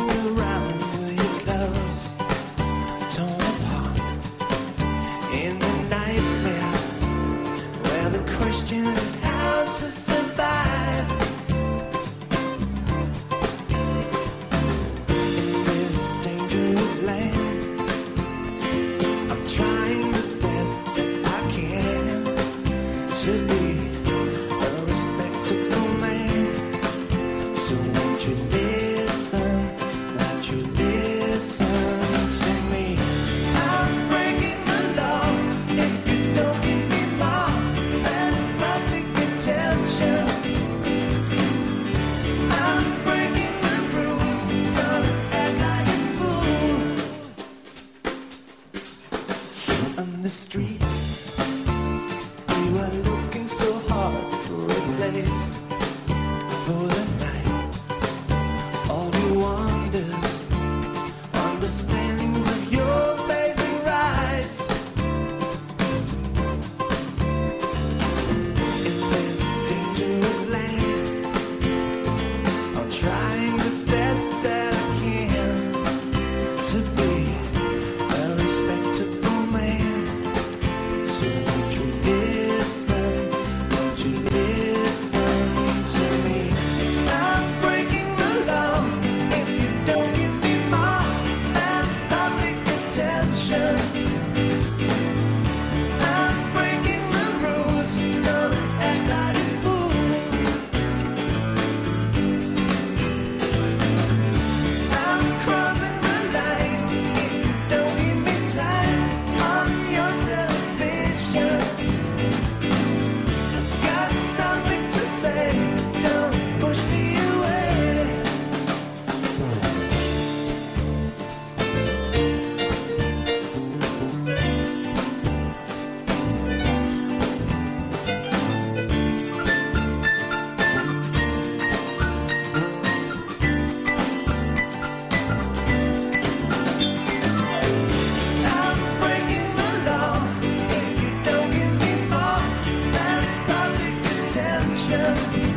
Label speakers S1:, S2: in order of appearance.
S1: around your clothes torn apart in the nightmare where the question is how to survive. In this dangerous land, I'm trying the best I can to be. Yeah.